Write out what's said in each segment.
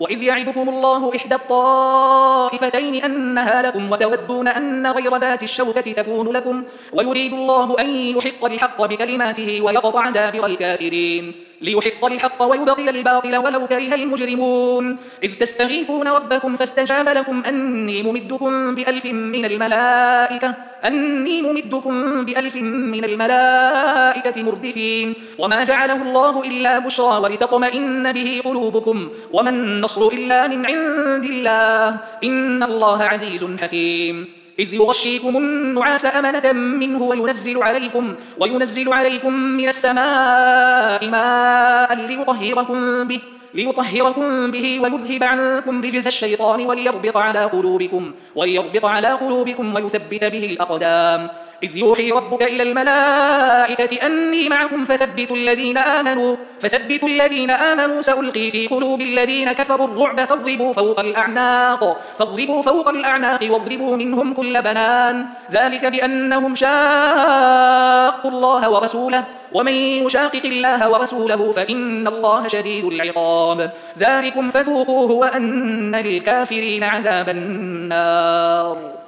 وإذ يعدكم الله إحدى الطائفتين أنها لكم وتودون أن غير ذات الشوكة تكون لكم ويريد الله أن يحق الحق بكلماته ويقطع دابر الكافرين. ليحق الحق ويبطل الباطل ولو كره المجرمون. إذ تستغيثون ربكم فاستجاب لكم أني ممدكم بألف من الملائكة أني ممدكم بألف من الملائكة مردفين. وما جعله الله إلا بشرى ولتطمئن به قلوبكم وما النصر إلا من عند الله. إن الله عزيز حكيم. إذ يغشيكم النعاس أمنة منه وينزل عليكم وينزل عليكم من السماء ماء ليطهركم به ليطهركم به ويذهب عنكم رجز الشيطان وليربط على قلوبكم وليربط على قلوبكم ويثبت به الأقدام. إذ يوحي ربك إلى الملائكة أني معكم فثبتوا الذين آمنوا فثبتوا الذين آمنوا سألقي في قلوب الذين كفروا الرعب فاضربوا فوق الأعناق فاضربوا فوق الأعناق واضربوا منهم كل بنان ذلك بأنهم شاقوا الله ورسوله ومن يشاقق الله ورسوله فإن الله شديد العقاب ذلكم فذوقوه وأن للكافرين عذاب النار.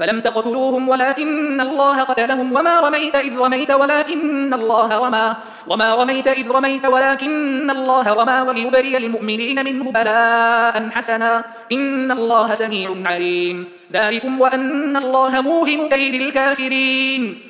فلم تقتلوهم ولكن الله قتلهم. وما رميت إذ رميت ولكن الله رمى. وما رميت إذ رميت ولكن الله رمى. وليبري المؤمنين منه بلاء حسنا. إن الله سميع عليم. ذلكم وأن الله موهم كيد الكافرين.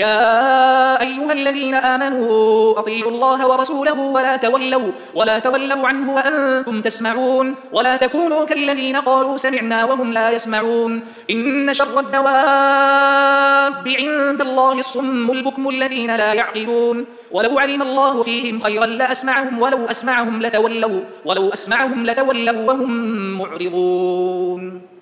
يا أيها الذين آمنوا أطيعوا الله ورسوله ولا تولوا, ولا تولوا عنه وأنتم تسمعون ولا تكونوا كالذين قالوا سمعنا وهم لا يسمعون. إن شر الدواب عند الله الصم البكم الذين لا يعقلون. ولو علم الله فيهم خيرا لأسمعهم ولو أسمعهم لتولوا, ولو أسمعهم لتولوا وهم معرضون.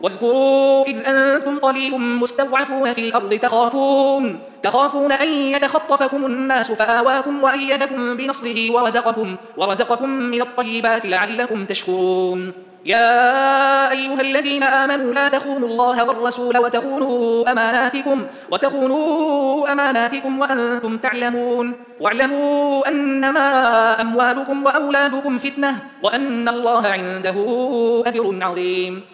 واذكروا إذ أنتم قليل مستضعفون في الأرض تخافون تخافون أن يتخطفكم الناس فآواكم وأيدكم بنصره ورزقكم, ورزقكم من الطيبات لعلكم تشكرون. يا أيها الذين آمنوا لا تخونوا الله والرسول وتخونوا أماناتكم, وتخونوا أماناتكم وأنتم تعلمون. واعلموا أنما أموالكم وأولادكم فتنة وأن الله عنده أجر عظيم.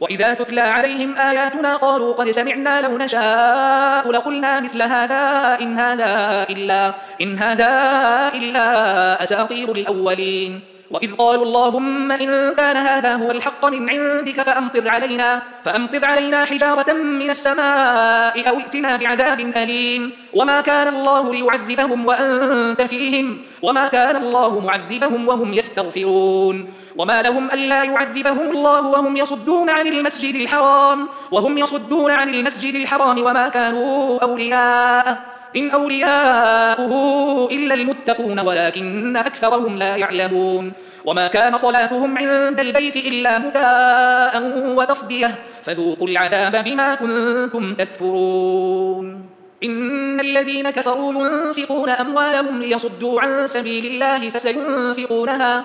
وإذا تتلى عليهم آياتنا قالوا قد سمعنا لو نشاء لقلنا مثل هذا إن هذا إلا, إن هذا إلا أساطير الأولين. وإذ قالوا اللهم إن كان هذا هو الحق من عندك فأمطر علينا فأمطر علينا حجارة من السماء أو ائتنا بعذاب أليم. وما كان الله ليعذبهم وأنت فيهم وما كان الله معذبهم وهم يستغفرون. وما لهم ألا يعذبهم الله وهم يصدون عن المسجد الحرام وهم يصدون عن المسجد الحرام وما كانوا أولياء إن أولياؤه إلا المتقون ولكن أكثرهم لا يعلمون. وما كان صلاتهم عند البيت إلا مداء وتصدية فذوقوا العذاب بما كنتم تكفرون. إن الذين كفروا ينفقون أموالهم ليصدوا عن سبيل الله فسينفقونها,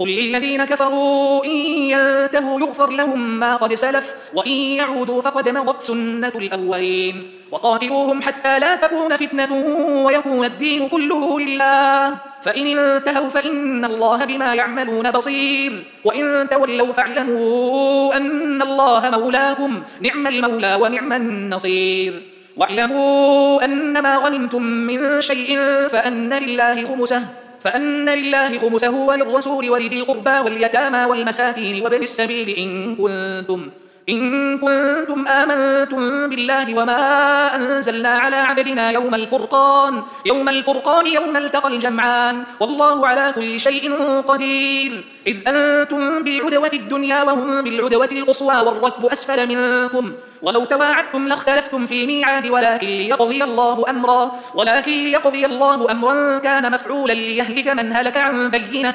قل للذين كفروا إن ينتهوا يغفر لهم ما قد سلف وإن يعودوا فقد مضت سنة الأولين وقاتلوهم حتى لا تكون فتنة ويكون الدين كله لله فإن انتهوا فإن الله بما يعملون بصير وإن تولوا فاعلموا أن الله مولاكم نعم المولى ونعم النصير واعلموا أن ما غنمتم من شيء فأن لله خمسه فأن لله خمسه وللرسول ولذي القربى واليتامى والمساكين وابن السبيل إن كنتم إن كنتم آمنتم بالله وما أنزلنا على عبدنا يوم الفرقان يوم الفرقان يوم التقى الجمعان. والله على كل شيء قدير. إذ أنتم بالعدوة الدنيا وهم بالعدوة القصوى والركب أسفل منكم. ولو تواعدتم لاختلفتم في الميعاد ولكن ليقضي الله أمرا ولكن ليقضي الله أمرا كان مفعولا ليهلك من هلك عن بينة.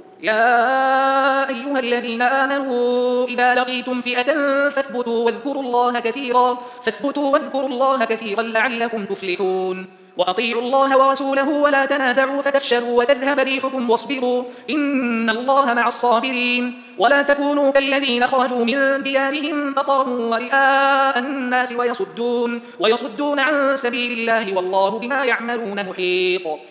يا أيها الذين آمنوا إذا لقيتم فئة فاثبتوا واذكروا الله كثيرا فاثبتوا واذكروا الله كثيرا لعلكم تفلحون. وأطيعوا الله ورسوله ولا تنازعوا فتفشلوا وتذهب ريحكم واصبروا. إن الله مع الصابرين. ولا تكونوا كالذين خرجوا من ديارهم بطرا ورئاء الناس ويصدون, ويصدون عن سبيل الله والله بما يعملون محيط.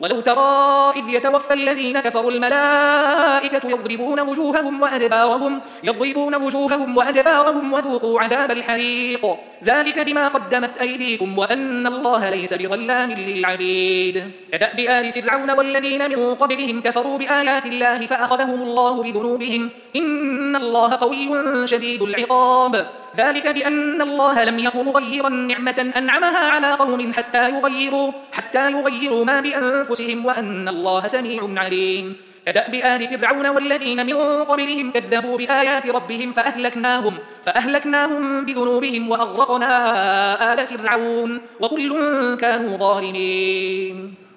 ولو ترى إذ يتوفى الذين كفروا الملائكة يضربون وجوههم وأدبارهم يضربون وجوههم وأدبارهم وذوقوا عذاب الحريق. ذلك بما قدمت أيديكم وأن الله ليس بظلام للعبيد. كدأب آل فرعون والذين من قبلهم كفروا بآيات الله فأخذهم الله بذنوبهم. إن الله قوي شديد العقاب. ذلك بأن الله لم يكن مغيرا نعمة أنعمها على قوم حتى يغيروا, حتى يغيروا ما بأنفسهم وأن الله سميع عليم. كدأب آل فرعون والذين من قبلهم كذبوا بآيات ربهم فأهلكناهم, فأهلكناهم بذنوبهم وأغرقنا آل فرعون وكل كانوا ظالمين.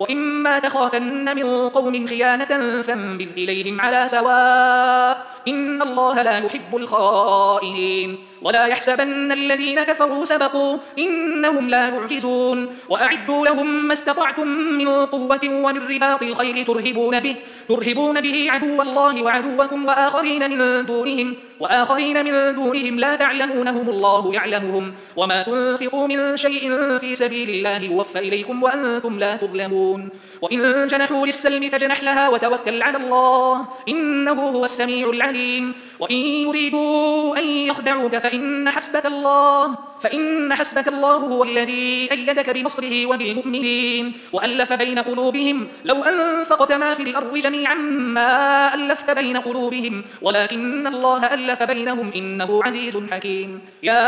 وإما تخافن من قوم خيانة فانبذ إليهم على سواء إن الله لا يحب الخائنين. ولا يحسبن الذين كفروا سبقوا إنهم لا يعجزون. وأعدوا لهم ما استطعتم من قوة ومن رباط الخيل ترهبون به ترهبون به عدو الله وعدوكم وآخرين من دونهم وآخرين من دونهم لا تعلمونهم الله يعلمهم. وما تنفقوا من شيء في سبيل الله يوفى إليكم وأنتم لا تظلمون. وإن جنحوا للسلم فجنح لها وتوكل على الله إنه هو السميع العليم. وإن يريدوا أن يخدعوك فإن حسبك الله فإن حسبك الله هو الذي أيدك بنصره وبالمؤمنين وألف بين قلوبهم لو أنفقت ما في الأرض جميعا ما ألفت بين قلوبهم ولكن الله ألف بينهم إنه عزيز حكيم. يا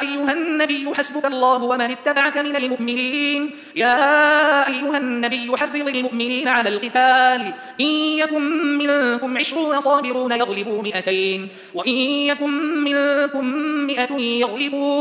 أيها النبي حسبك الله ومن اتبعك من المؤمنين. يا أيها النبي حرض المؤمنين على القتال. إن يكن منكم عشرون صابرون يغلبوا مئتين وإن يكن منكم مئة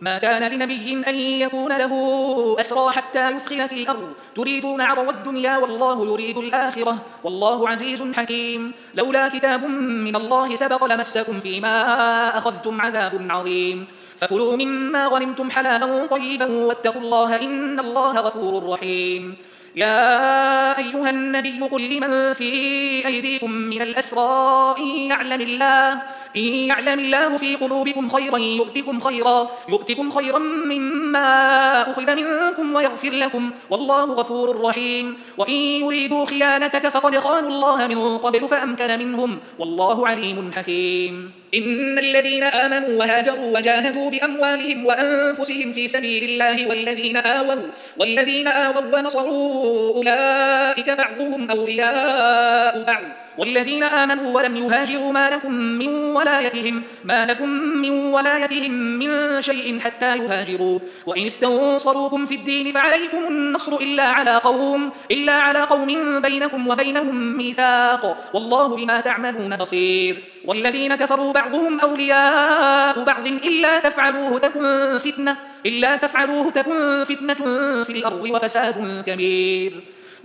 ما كان لنبي أن يكون له أسرى حتى يثخن في الأرض. تريدون عرض الدنيا والله يريد الآخرة. والله عزيز حكيم. لولا كتاب من الله سبق لمسكم فيما أخذتم عذاب عظيم. فكلوا مما غنمتم حلالا طيبا واتقوا الله إن الله غفور رحيم. يا أيها النبي قل لمن في أيديكم من الأسرى إن يعلم الله إن يعلم الله في قلوبكم خيرا يؤتكم خيرا يؤتكم خيرا مما أخذ منكم ويغفر لكم. والله غفور رحيم. وإن يريدوا خيانتك فقد خانوا الله من قبل فأمكن منهم. والله عليم حكيم. إن الذين آمنوا وهاجروا وجاهدوا بأموالهم وأنفسهم في سبيل الله والذين آووا والذين آووا ونصروا أولئك بعضهم أولياء بعض. والذين آمنوا ولم يهاجروا ما لكم من ولايتهم ما لكم من ولايتهم من شيء حتى يهاجروا. وإن استنصروكم في الدين فعليكم النصر إلا على قوم إلا على قوم بينكم وبينهم ميثاق. والله بما تعملون بصير. والذين كفروا بعضهم أولياء بعض إلا تفعلوه تكن فتنة إلا تفعلوه تكن فتنة في الأرض وفساد كبير.